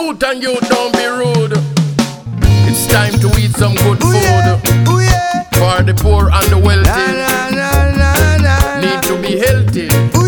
Youth and youth, don't be rude. It's time to eat some good Ooh, food. yeah. Ooh, yeah. For the poor and the Na, wealthy, na, na, na, na, need to be healthy. Ooh,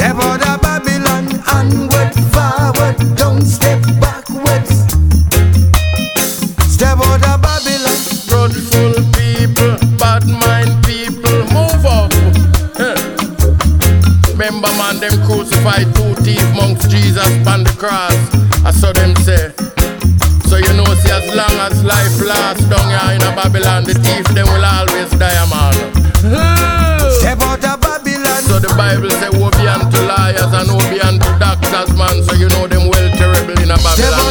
Step out of Babylon, onward, forward, don't step backwards. Step out of Babylon, grudgeful people, bad mind people, move up. Huh. Remember, man, them crucified two thief monks, Jesus on the cross. I saw them say. So you know, see, as long as life lasts down here in a Babylon, the thief them will always die, man. Step out of Babylon. So the Bible say, and woe be unto doctors, man. So you know them well terrible in a. Babylon.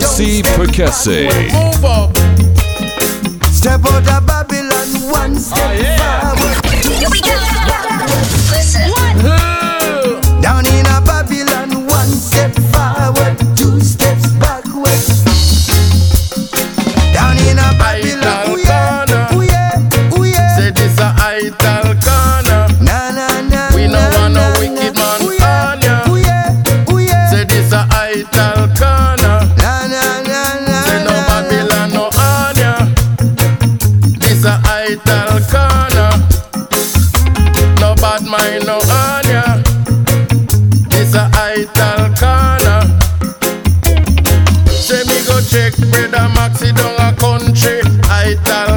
Sibre Adansi Perkese. Move up. Step out of Babylon, one step ah, forward, Here we go. A idol corner. No bad mind no on ya. This a idol corner. Say me go check brother Maxi down a country idol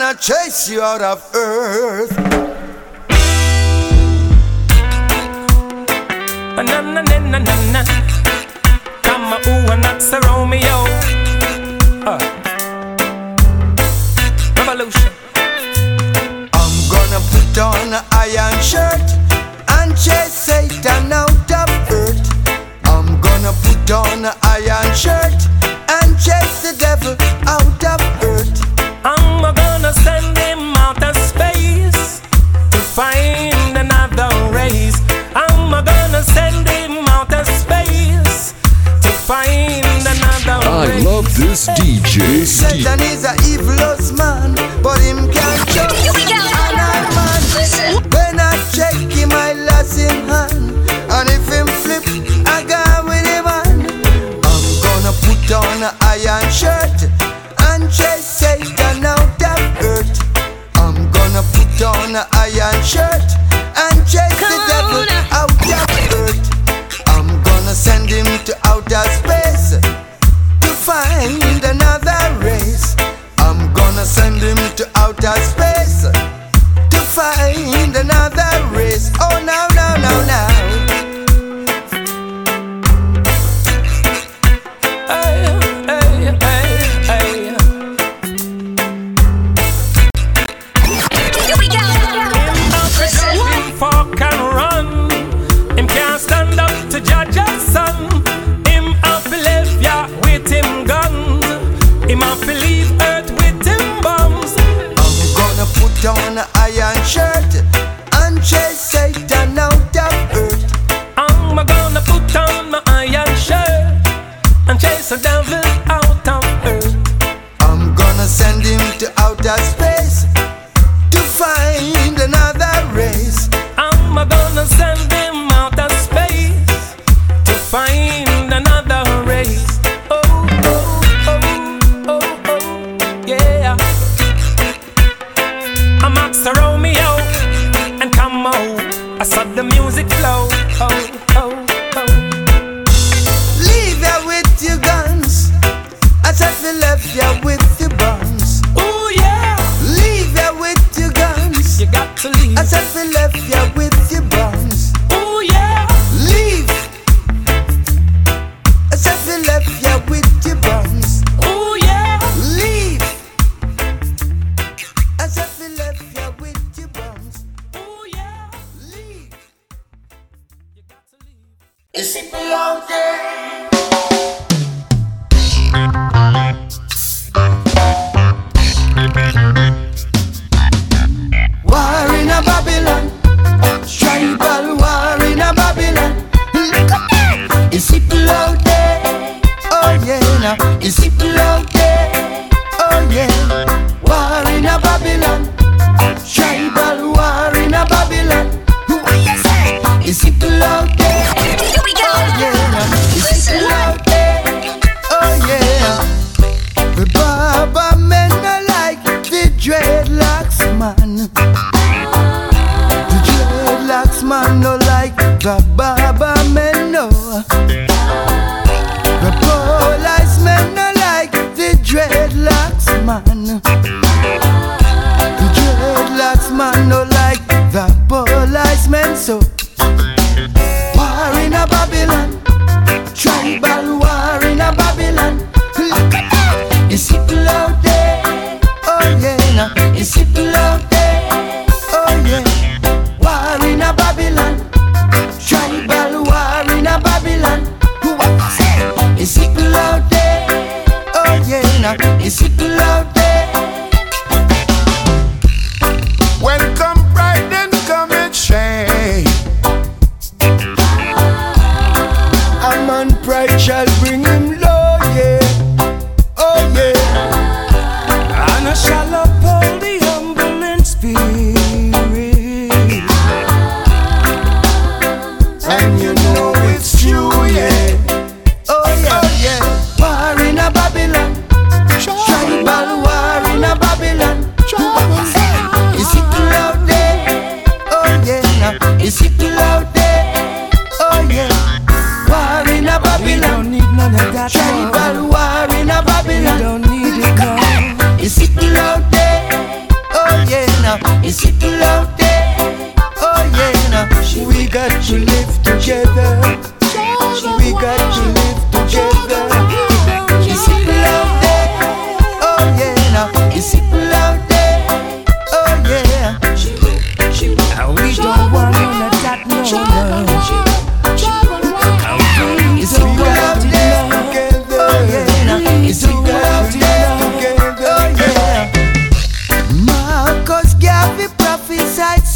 gonna chase you out of earth. Na na na na na na. Come ooh and that's a Romeo. I love this DJ. Satan is a evilous man, but him can't judge. Here we go. And I man, when I check him, I lost him hand. And if him flip, I go with him on. I'm gonna put on an iron shirt and chase Satan out of earth. I'm gonna put on an iron shirt put on an iron shirt and chase Satan out of earth. I'm gonna put on my iron shirt and chase the devil out of earth. I'm gonna send him to outer space. You see me out. so. War in a Babylon, tribal war in a Babylon. It's people out there, oh yeah, now is people out there, oh yeah. War in a Babylon, tribal war in a Babylon. It's people out there, oh yeah, now is people.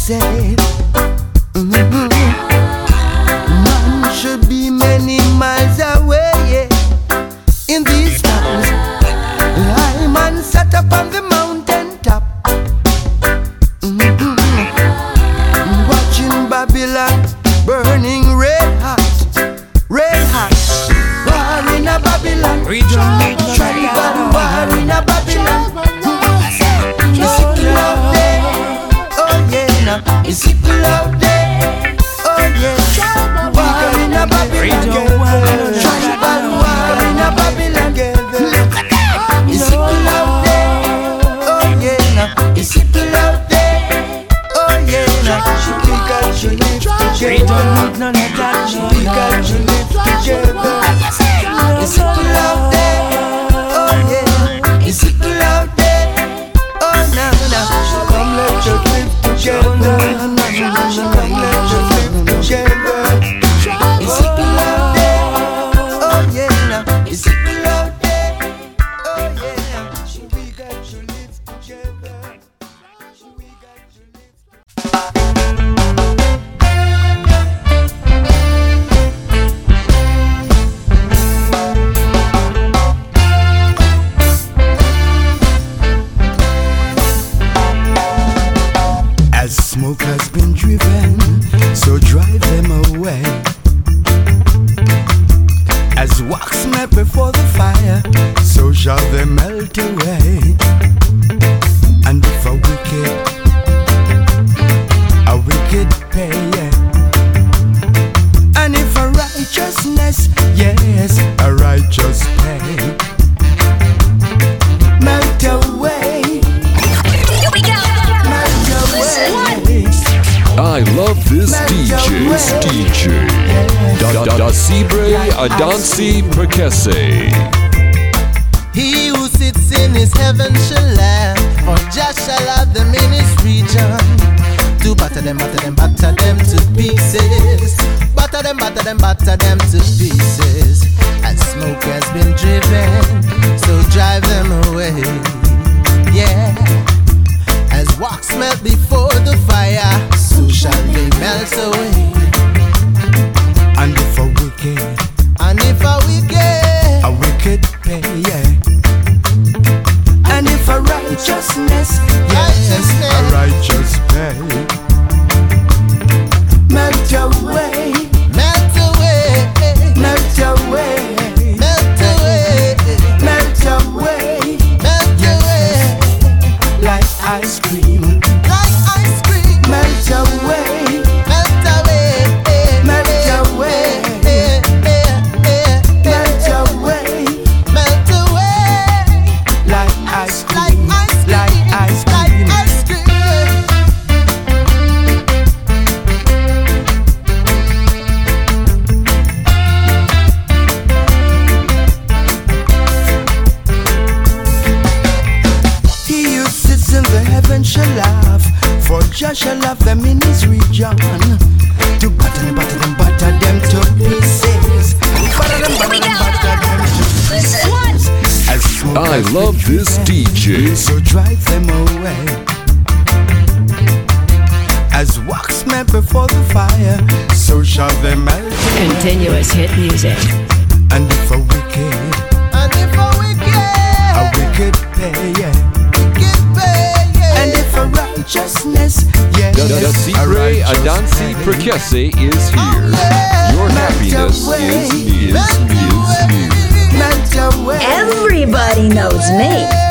said, mm -hmm. Man should be many miles away. In these times, I man sat up on the mountain top, mm -hmm. watching Babylon burning red hot, red hot. War in a Babylon, tribal war in a Babylon. It's people love, there. Oh yeah. War in a Babylon girl. Tribal war in a Babylon girl. Look at that. Out there. Oh yeah. It's people love, there. Oh yeah. She think I should live together. Adansi He who sits in his heaven shall laugh, for Jah shall have them in his region. To batter them, batter them, batter them to pieces. Batter them, batter them, batter them to pieces. As smoke has been driven, so drive them away. Yeah. As wax melt before the fire, so shall they melt away. And if a wicked, And if a wicked, shall laugh, for Jah shall have them in his region. To batter them, batter them, batter them to pieces. Batter them, batter them, batter them to pieces. As I has love this driven, DJ. So drive them away. As wax melt before the fire, so shall they melt. Continuous hit music. And if a wicked, da a Sibre righteous Adansi pay. Perkese is here. Your happiness is is is is. Everybody knows me.